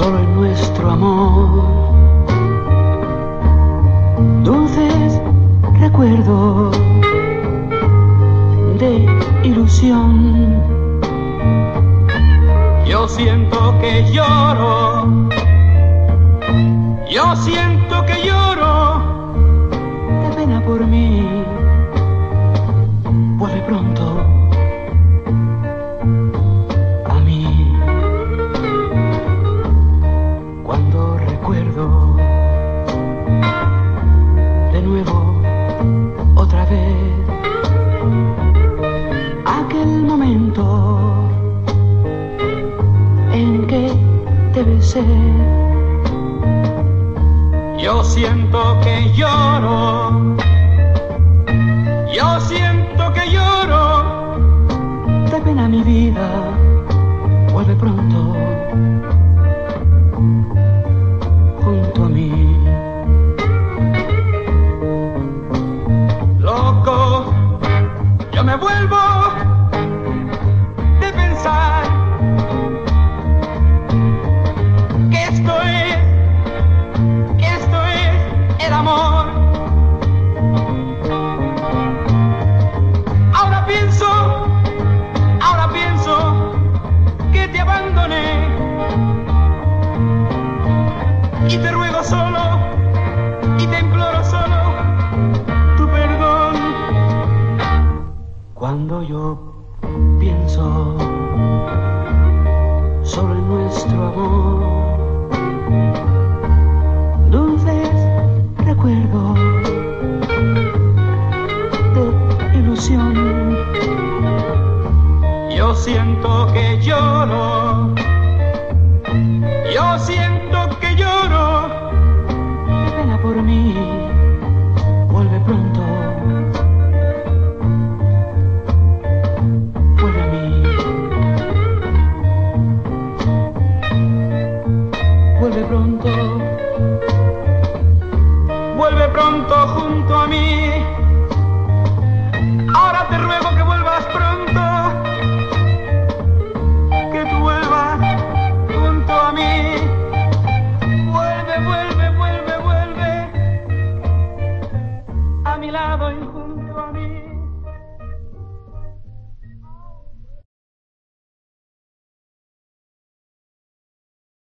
solo nuestro amor. Dulces recuerdos de ilusión. Yo siento que lloro. Yo siento de nuevo otra vez aquel momento en que te besé. Yo siento que lloro. Yo siento que lloro. De pena mi vida. Vuelve pronto. Abandoné y te ruego solo y te imploro solo tu perdón. Cuando yo pienso solo en nuestro amor, Yo siento que lloro, yo siento que lloro, pena por mí, vuelve pronto. Vuelve a mí. Vuelve pronto. Vuelve pronto junto a mí. Ahora te ruego que. bailado en